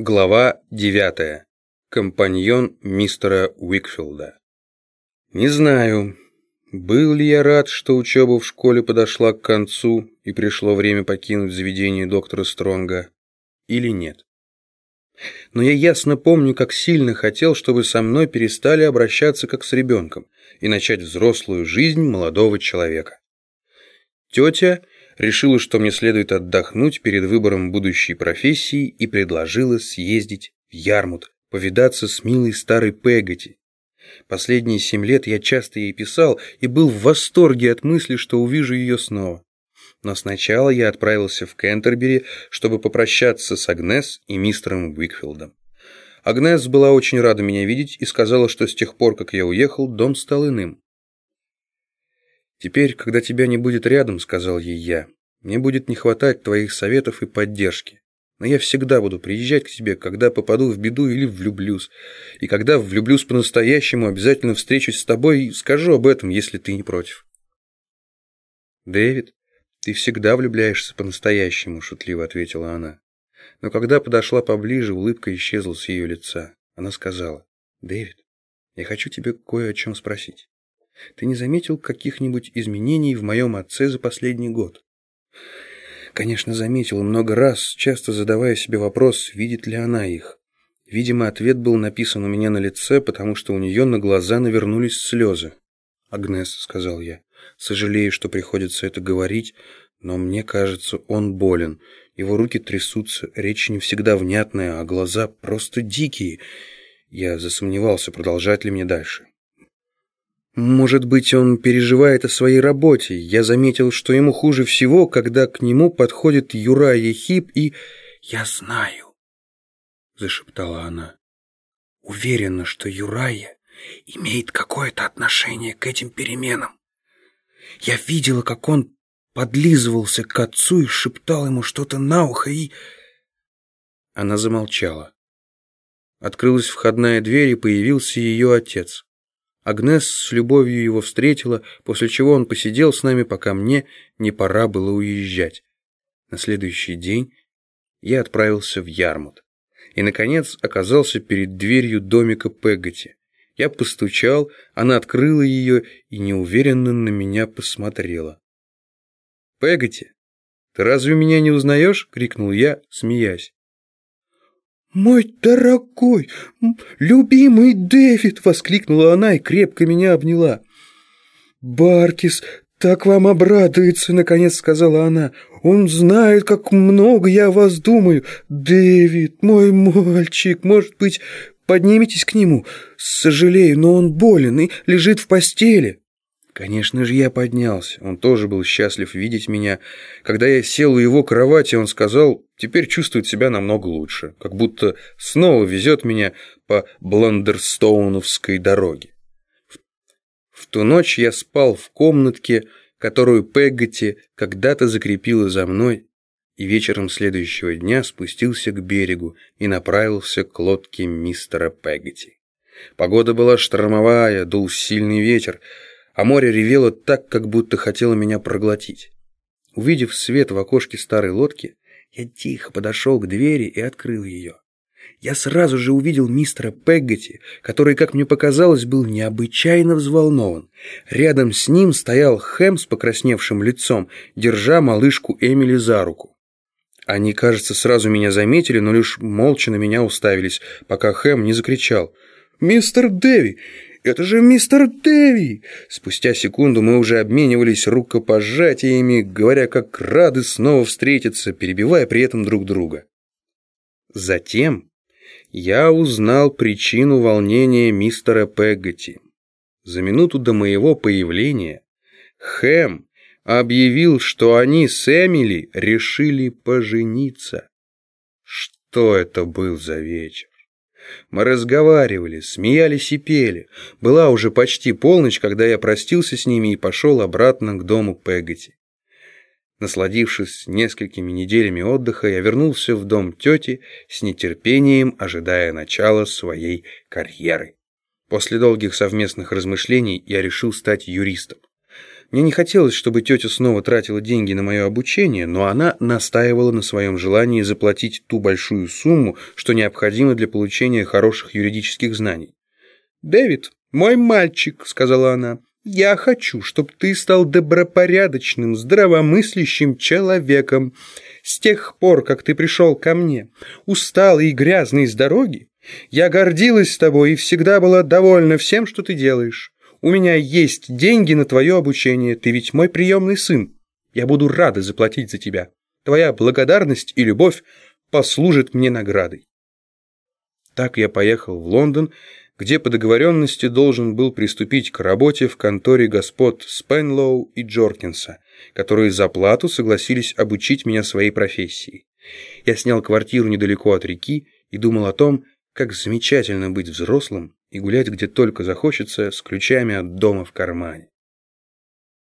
Глава 9. Компаньон мистера Уикфилда. Не знаю, был ли я рад, что учеба в школе подошла к концу и пришло время покинуть заведение доктора Стронга, или нет. Но я ясно помню, как сильно хотел, чтобы со мной перестали обращаться как с ребенком и начать взрослую жизнь молодого человека. Тетя решила, что мне следует отдохнуть перед выбором будущей профессии и предложила съездить в Ярмут, повидаться с милой старой Пегати. Последние семь лет я часто ей писал и был в восторге от мысли, что увижу ее снова. Но сначала я отправился в Кентербери, чтобы попрощаться с Агнес и мистером Уикфилдом. Агнес была очень рада меня видеть и сказала, что с тех пор, как я уехал, дом стал иным. «Теперь, когда тебя не будет рядом, — сказал ей я, — мне будет не хватать твоих советов и поддержки. Но я всегда буду приезжать к тебе, когда попаду в беду или влюблюсь. И когда влюблюсь по-настоящему, обязательно встречусь с тобой и скажу об этом, если ты не против». «Дэвид, ты всегда влюбляешься по-настоящему», — шутливо ответила она. Но когда подошла поближе, улыбка исчезла с ее лица. Она сказала, «Дэвид, я хочу тебе кое о чем спросить». Ты не заметил каких-нибудь изменений в моем отце за последний год? Конечно, заметил много раз, часто задавая себе вопрос, видит ли она их. Видимо, ответ был написан у меня на лице, потому что у нее на глаза навернулись слезы. «Агнес», — сказал я, — «сожалею, что приходится это говорить, но мне кажется, он болен. Его руки трясутся, речь не всегда внятная, а глаза просто дикие». Я засомневался, продолжать ли мне дальше. Может быть, он переживает о своей работе. Я заметил, что ему хуже всего, когда к нему подходит Юра Ехип и... «Я знаю», — зашептала она. «Уверена, что Юрая имеет какое-то отношение к этим переменам. Я видела, как он подлизывался к отцу и шептал ему что-то на ухо и...» Она замолчала. Открылась входная дверь, и появился ее отец. Агнес с любовью его встретила, после чего он посидел с нами, пока мне не пора было уезжать. На следующий день я отправился в Ярмут и, наконец, оказался перед дверью домика Пегати. Я постучал, она открыла ее и неуверенно на меня посмотрела. «Пегати, ты разве меня не узнаешь?» — крикнул я, смеясь. «Мой дорогой, любимый Дэвид!» — воскликнула она и крепко меня обняла. «Баркис так вам обрадуется!» — наконец сказала она. «Он знает, как много я о вас думаю. Дэвид, мой мальчик, может быть, подниметесь к нему? Сожалею, но он болен и лежит в постели». Конечно же, я поднялся. Он тоже был счастлив видеть меня. Когда я сел у его кровати, он сказал, теперь чувствует себя намного лучше, как будто снова везет меня по Бландерстоуновской дороге. В ту ночь я спал в комнатке, которую Пеггати когда-то закрепила за мной, и вечером следующего дня спустился к берегу и направился к лодке мистера Пеггати. Погода была штормовая, дул сильный ветер, а море ревело так, как будто хотело меня проглотить. Увидев свет в окошке старой лодки, я тихо подошел к двери и открыл ее. Я сразу же увидел мистера Пеггати, который, как мне показалось, был необычайно взволнован. Рядом с ним стоял Хэм с покрасневшим лицом, держа малышку Эмили за руку. Они, кажется, сразу меня заметили, но лишь молча на меня уставились, пока Хэм не закричал. «Мистер Дэви! «Это же мистер Дэви!» Спустя секунду мы уже обменивались рукопожатиями, говоря, как рады снова встретиться, перебивая при этом друг друга. Затем я узнал причину волнения мистера Пеггати. За минуту до моего появления Хэм объявил, что они с Эмили решили пожениться. Что это был за вечер? Мы разговаривали, смеялись и пели. Была уже почти полночь, когда я простился с ними и пошел обратно к дому Пегати. Насладившись несколькими неделями отдыха, я вернулся в дом тети с нетерпением, ожидая начала своей карьеры. После долгих совместных размышлений я решил стать юристом. Мне не хотелось, чтобы тетя снова тратила деньги на мое обучение, но она настаивала на своем желании заплатить ту большую сумму, что необходимо для получения хороших юридических знаний. «Дэвид, мой мальчик», — сказала она, — «я хочу, чтобы ты стал добропорядочным, здравомыслящим человеком. С тех пор, как ты пришел ко мне, усталый и грязный с дороги, я гордилась тобой и всегда была довольна всем, что ты делаешь. У меня есть деньги на твое обучение, ты ведь мой приемный сын. Я буду рада заплатить за тебя. Твоя благодарность и любовь послужат мне наградой. Так я поехал в Лондон, где по договоренности должен был приступить к работе в конторе господ Спенлоу и Джоркинса, которые за плату согласились обучить меня своей профессии. Я снял квартиру недалеко от реки и думал о том, как замечательно быть взрослым и гулять где только захочется с ключами от дома в кармане.